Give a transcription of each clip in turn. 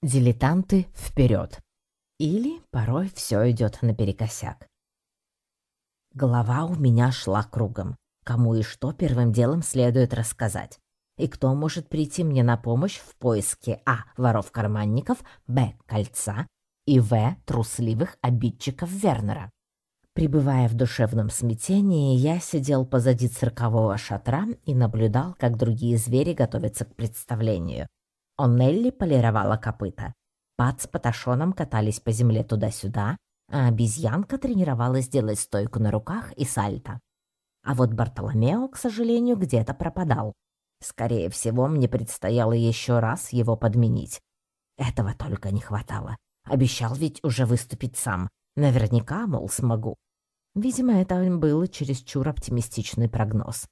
Дилетанты вперед. Или порой все идет наперекосяк. Голова у меня шла кругом. Кому и что первым делом следует рассказать. И кто может прийти мне на помощь в поиске А. Воров-карманников, Б. Кольца и В. Трусливых обидчиков Вернера. Пребывая в душевном смятении, я сидел позади циркового шатра и наблюдал, как другие звери готовятся к представлению. Оннелли полировала копыта. Пат с Паташоном катались по земле туда-сюда, а обезьянка тренировалась делать стойку на руках и сальто. А вот Бартоломео, к сожалению, где-то пропадал. Скорее всего, мне предстояло еще раз его подменить. Этого только не хватало. Обещал ведь уже выступить сам. Наверняка, мол, смогу. Видимо, это был чересчур оптимистичный прогноз.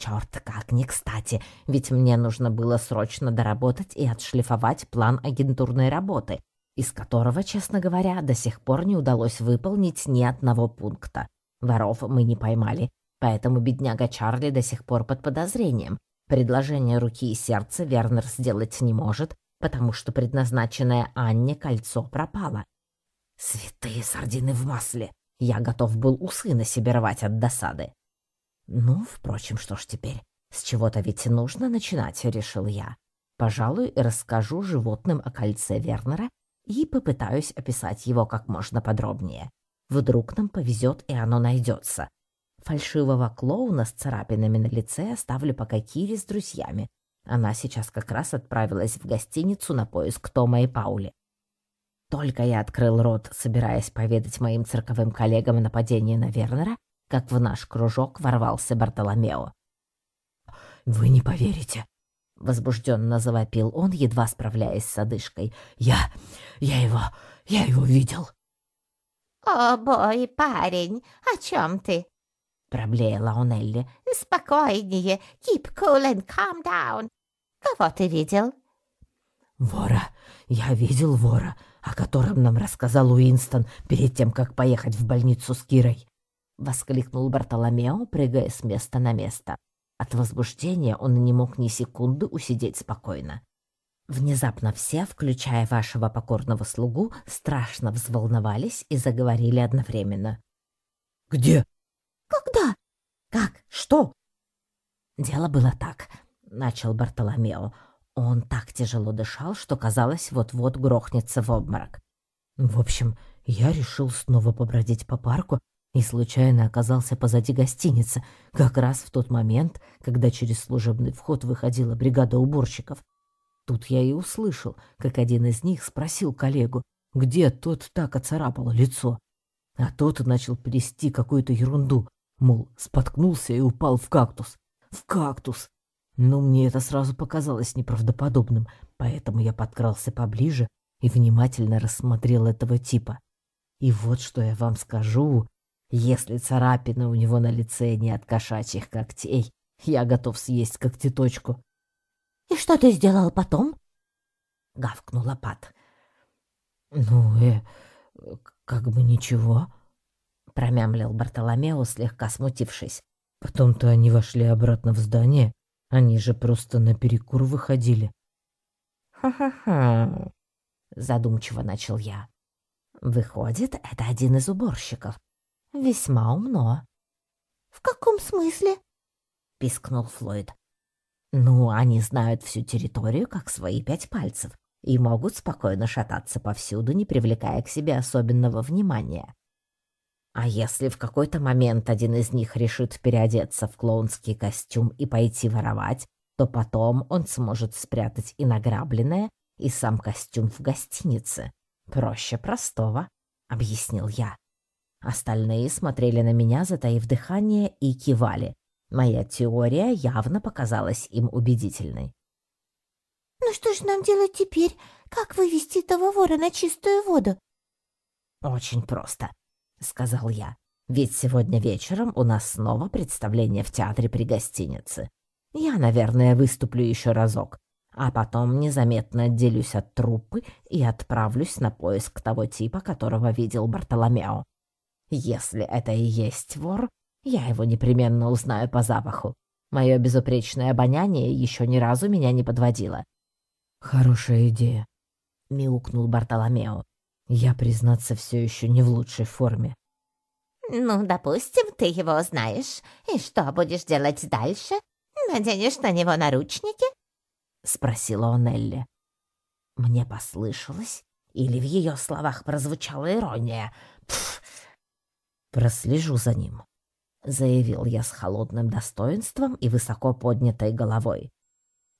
Черт, как не кстати, ведь мне нужно было срочно доработать и отшлифовать план агентурной работы, из которого, честно говоря, до сих пор не удалось выполнить ни одного пункта. Воров мы не поймали, поэтому бедняга Чарли до сих пор под подозрением. Предложение руки и сердца Вернер сделать не может, потому что предназначенное Анне кольцо пропало. Святые сардины в масле! Я готов был усы на себе рвать от досады. Ну, впрочем, что ж теперь? С чего-то ведь нужно начинать, решил я. Пожалуй, расскажу животным о кольце Вернера и попытаюсь описать его как можно подробнее. Вдруг нам повезет, и оно найдется. Фальшивого клоуна с царапинами на лице оставлю пока Кире с друзьями. Она сейчас как раз отправилась в гостиницу на поиск Тома и Паули. Только я открыл рот, собираясь поведать моим цирковым коллегам о нападении на Вернера, как в наш кружок ворвался Бартоломео. «Вы не поверите!» — возбужденно завопил он, едва справляясь с одышкой. «Я... я его... я его видел!» «О, бой, парень, о чем ты?» — проблеяла Онелли. «Спокойнее, keep cool and calm down. Кого ты видел?» «Вора. Я видел вора, о котором нам рассказал Уинстон перед тем, как поехать в больницу с Кирой воскликнул Бартоломео, прыгая с места на место. От возбуждения он не мог ни секунды усидеть спокойно. Внезапно все, включая вашего покорного слугу, страшно взволновались и заговорили одновременно. «Где?» «Когда?» «Как? Что?» «Дело было так», — начал Бартоломео. Он так тяжело дышал, что казалось, вот-вот грохнется в обморок. «В общем, я решил снова побродить по парку и случайно оказался позади гостиницы, как раз в тот момент, когда через служебный вход выходила бригада уборщиков. Тут я и услышал, как один из них спросил коллегу, где тот так оцарапал лицо. А тот начал плести какую-то ерунду, мол, споткнулся и упал в кактус. В кактус! Но мне это сразу показалось неправдоподобным, поэтому я подкрался поближе и внимательно рассмотрел этого типа. И вот что я вам скажу, если царапины у него на лице не от кошачьих когтей, я готов съесть когтеточку. — И что ты сделал потом? — гавкнула Пат. — Ну, э, как бы ничего, — промямлил Бартоломео, слегка смутившись. Потом-то они вошли обратно в здание. Они же просто на перекур выходили. «Ха-ха-ха», — задумчиво начал я. «Выходит, это один из уборщиков. Весьма умно. В каком смысле? пискнул Флойд. Ну, они знают всю территорию как свои пять пальцев и могут спокойно шататься повсюду, не привлекая к себе особенного внимания. А если в какой-то момент один из них решит переодеться в клоунский костюм и пойти воровать, то потом он сможет спрятать и награбленное, и сам костюм в гостинице. Проще простого, — объяснил я. Остальные смотрели на меня, затаив дыхание, и кивали. Моя теория явно показалась им убедительной. «Ну что ж нам делать теперь? Как вывести этого вора на чистую воду?» «Очень просто», — сказал я. «Ведь сегодня вечером у нас снова представление в театре при гостинице. Я, наверное, выступлю еще разок, а потом незаметно отделюсь от труппы и отправлюсь на поиск того типа, которого видел Бартоломео. Если это и есть вор, я его непременно узнаю по запаху. Мое безупречное обоняние еще ни разу меня не подводило. Хорошая идея, — мяукнул Бартоломео. «Я, признаться, все еще не в лучшей форме». «Ну, допустим, ты его знаешь. И что будешь делать дальше? Наденешь на него наручники?» — спросила Онелли. Мне послышалось, или в ее словах прозвучала ирония. «Прослежу за ним», — заявил я с холодным достоинством и высоко поднятой головой.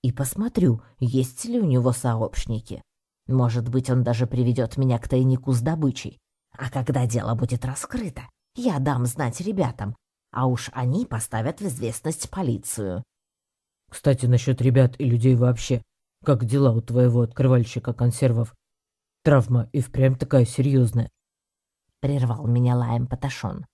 «И посмотрю, есть ли у него сообщники. Может быть, он даже приведет меня к тайнику с добычей. А когда дело будет раскрыто, я дам знать ребятам, а уж они поставят в известность полицию». «Кстати, насчет ребят и людей вообще. Как дела у твоего открывальщика консервов? Травма и впрямь такая серьезная. Прервал меня лаем Паташон.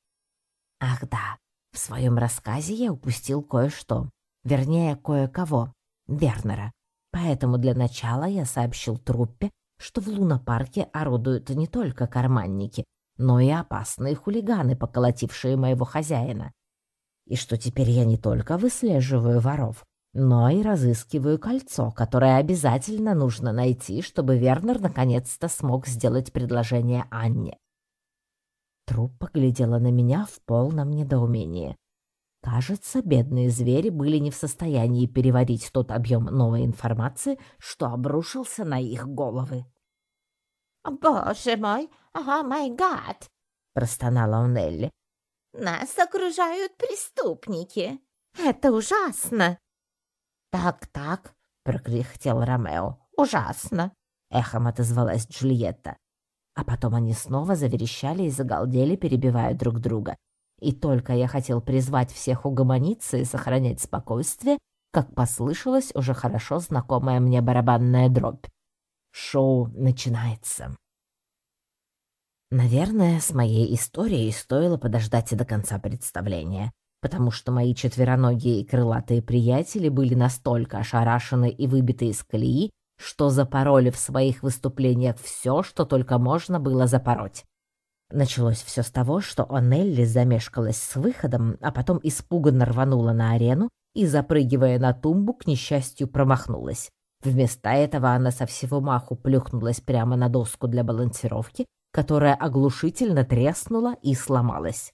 Ах да, в своем рассказе я упустил кое-что. Вернее, кое-кого. Вернера. Поэтому для начала я сообщил труппе, что в лунопарке орудуют не только карманники, но и опасные хулиганы, поколотившие моего хозяина. И что теперь я не только выслеживаю воров, но и разыскиваю кольцо, которое обязательно нужно найти, чтобы Вернер наконец-то смог сделать предложение Анне. Труп поглядела на меня в полном недоумении. Кажется, бедные звери были не в состоянии переварить тот объем новой информации, что обрушился на их головы. «Боже мой! О май гад!» — простонала Унелли. «Нас окружают преступники! Это ужасно!» «Так-так», — прокряхтел Ромео. «Ужасно», — эхом отозвалась Джульетта. А потом они снова заверещали и загалдели, перебивая друг друга. И только я хотел призвать всех угомониться и сохранять спокойствие, как послышалась уже хорошо знакомая мне барабанная дробь. Шоу начинается. Наверное, с моей историей стоило подождать до конца представления потому что мои четвероногие и крылатые приятели были настолько ошарашены и выбиты из колеи, что запороли в своих выступлениях все, что только можно было запороть. Началось все с того, что Онелли замешкалась с выходом, а потом испуганно рванула на арену и, запрыгивая на тумбу, к несчастью промахнулась. Вместо этого она со всего маху плюхнулась прямо на доску для балансировки, которая оглушительно треснула и сломалась.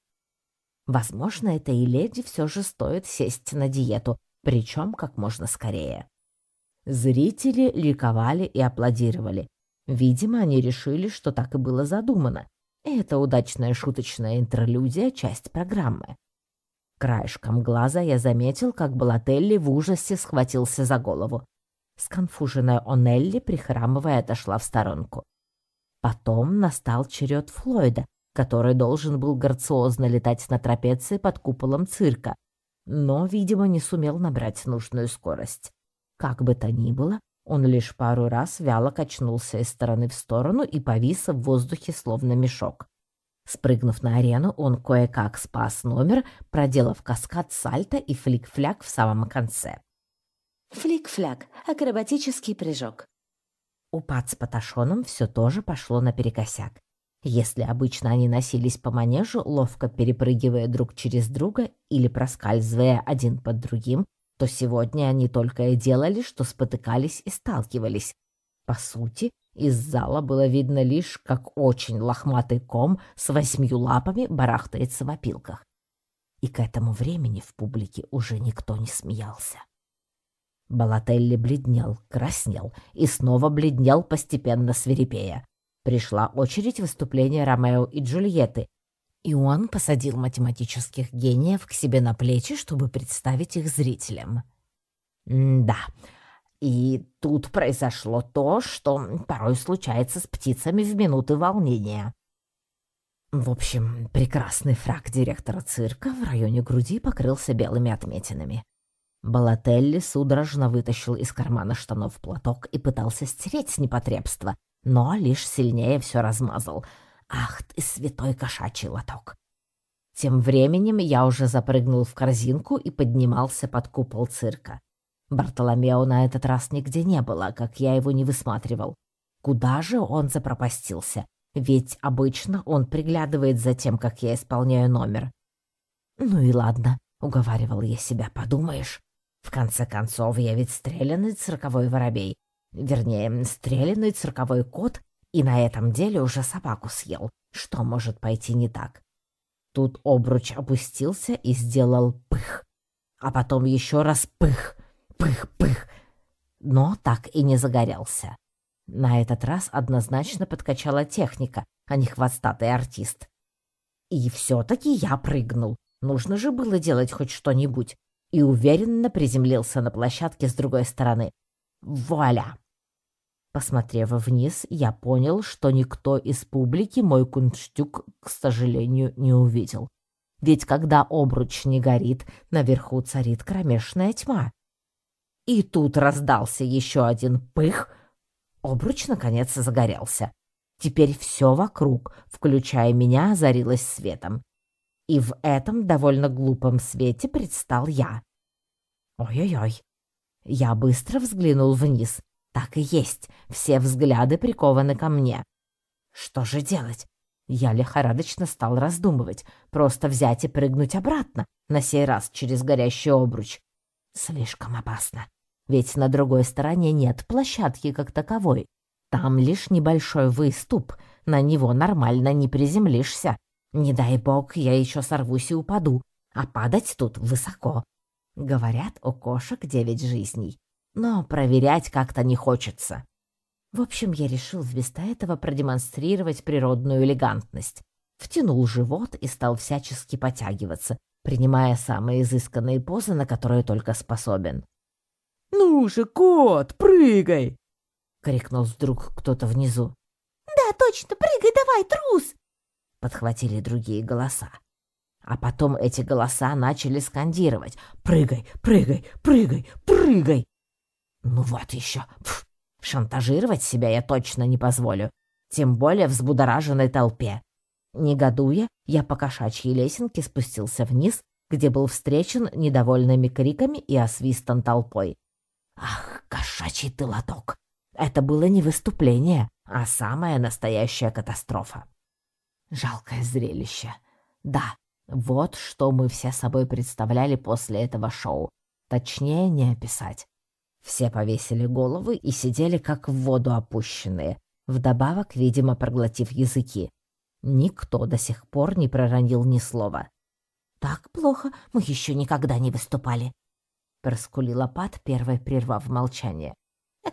Возможно, этой леди все же стоит сесть на диету, причем как можно скорее. Зрители ликовали и аплодировали. Видимо, они решили, что так и было задумано. это удачная шуточная интерлюдия — часть программы. Краешком глаза я заметил, как Балателли в ужасе схватился за голову. Сконфуженная Онелли, прихрамывая, отошла в сторонку. Потом настал черед Флойда, который должен был грациозно летать на трапеции под куполом цирка, но, видимо, не сумел набрать нужную скорость. Как бы то ни было, он лишь пару раз вяло качнулся из стороны в сторону и повис в воздухе словно мешок. Спрыгнув на арену, он кое-как спас номер, проделав каскад сальто и флик-фляк в самом конце. Флик-фляк — акробатический прыжок. У Пат с Паташоном все тоже пошло наперекосяк. Если обычно они носились по манежу, ловко перепрыгивая друг через друга или проскальзывая один под другим, то сегодня они только и делали, что спотыкались и сталкивались. По сути, из зала было видно лишь, как очень лохматый ком с восьмью лапами барахтается в опилках. И к этому времени в публике уже никто не смеялся. Балателли бледнел, краснел и снова бледнел, постепенно свирепея. Пришла очередь выступления Ромео и Джульетты, и он посадил математических гениев к себе на плечи, чтобы представить их зрителям. Да, и тут произошло то, что порой случается с птицами в минуты волнения. В общем, прекрасный фраг директора цирка в районе груди покрылся белыми отметинами. Балателли судорожно вытащил из кармана штанов платок и пытался стереть непотребство, но лишь сильнее все размазал. Ах ты, святой кошачий лоток! Тем временем я уже запрыгнул в корзинку и поднимался под купол цирка. Бартоломео на этот раз нигде не было, как я его не высматривал. Куда же он запропастился? Ведь обычно он приглядывает за тем, как я исполняю номер. «Ну и ладно», — уговаривал я себя, — «подумаешь. В конце концов, я ведь стрелянный цирковой воробей. Вернее, стрелянный цирковой кот и на этом деле уже собаку съел. Что может пойти не так? Тут обруч опустился и сделал пых. А потом еще раз пых, пых, пых. Но так и не загорелся. На этот раз однозначно подкачала техника, а не хвостатый артист. И все-таки я прыгнул. Нужно же было делать хоть что-нибудь. И уверенно приземлился на площадке с другой стороны. Вуаля! Посмотрев вниз, я понял, что никто из публики мой кунштюк, к сожалению, не увидел. Ведь когда обруч не горит, наверху царит кромешная тьма. И тут раздался еще один пых. Обруч, наконец, загорелся. Теперь все вокруг, включая меня, озарилось светом. И в этом довольно глупом свете предстал я. Ой-ой-ой. Я быстро взглянул вниз — так и есть, все взгляды прикованы ко мне. Что же делать? Я лихорадочно стал раздумывать, просто взять и прыгнуть обратно, на сей раз через горящий обруч. Слишком опасно, ведь на другой стороне нет площадки как таковой. Там лишь небольшой выступ, на него нормально не приземлишься. Не дай бог, я еще сорвусь и упаду, а падать тут высоко. Говорят, у кошек девять жизней, но проверять как-то не хочется. В общем, я решил вместо этого продемонстрировать природную элегантность. Втянул живот и стал всячески потягиваться, принимая самые изысканные позы, на которые только способен. «Ну же, кот, прыгай!» — крикнул вдруг кто-то внизу. «Да, точно, прыгай давай, трус!» — подхватили другие голоса. А потом эти голоса начали скандировать «Прыгай, прыгай, прыгай, прыгай!» Ну вот еще. Пф, шантажировать себя я точно не позволю. Тем более в взбудораженной толпе. Негодуя, я по кошачьей лесенке спустился вниз, где был встречен недовольными криками и освистан толпой. Ах, кошачий ты лоток! Это было не выступление, а самая настоящая катастрофа. Жалкое зрелище. Да, вот что мы все собой представляли после этого шоу. Точнее не описать. Все повесили головы и сидели как в воду опущенные, вдобавок, видимо, проглотив языки. Никто до сих пор не проронил ни слова. «Так плохо мы еще никогда не выступали», — проскулила Пат, первой прервав молчание.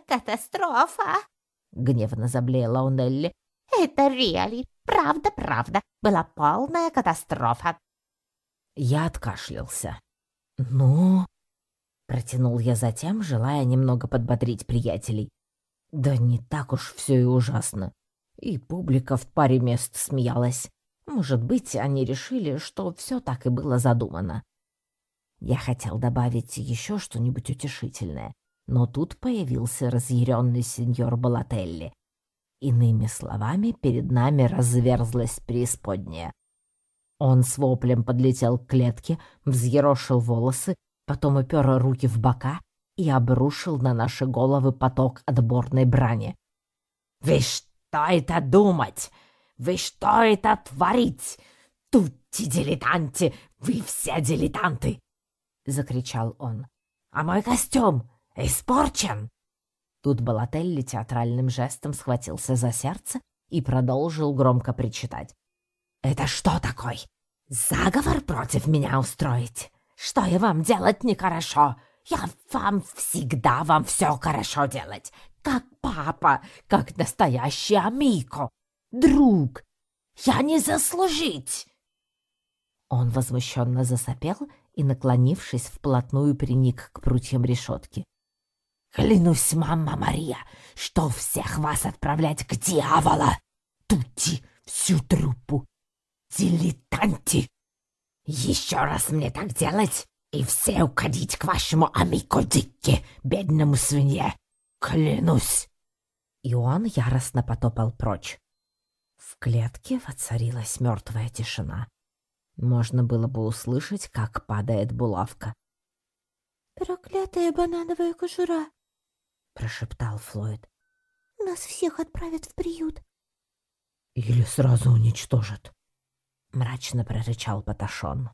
«Катастрофа!» — гневно заблеяла Унелли. «Это реали, правда-правда, была полная катастрофа». Я откашлялся. «Ну...» Протянул я затем, желая немного подбодрить приятелей. Да не так уж все и ужасно. И публика в паре мест смеялась. Может быть, они решили, что все так и было задумано. Я хотел добавить еще что-нибудь утешительное, но тут появился разъяренный сеньор Балателли. Иными словами, перед нами разверзлась преисподняя. Он с воплем подлетел к клетке, взъерошил волосы потом упер руки в бока и обрушил на наши головы поток отборной брани. «Вы что это думать? Вы что это творить? Тутти дилетанти! Вы все дилетанты!» — закричал он. «А мой костюм испорчен!» Тут Балателли театральным жестом схватился за сердце и продолжил громко причитать. «Это что такое? Заговор против меня устроить?» Что я вам делать нехорошо? Я вам всегда вам все хорошо делать. Как папа, как настоящий амико, друг. Я не заслужить!» Он возмущенно засопел и, наклонившись, вплотную приник к прутьям решетки. «Клянусь, мама Мария, что всех вас отправлять к дьявола! Тути всю труппу! Дилетанти!» Еще раз мне так делать, и все уходить к вашему амико Дикке, бедному свинье. Клянусь!» И он яростно потопал прочь. В клетке воцарилась мертвая тишина. Можно было бы услышать, как падает булавка. «Проклятая банановая кожура!» — прошептал Флойд. «Нас всех отправят в приют». «Или сразу уничтожат», — мрачно прорычал Паташон.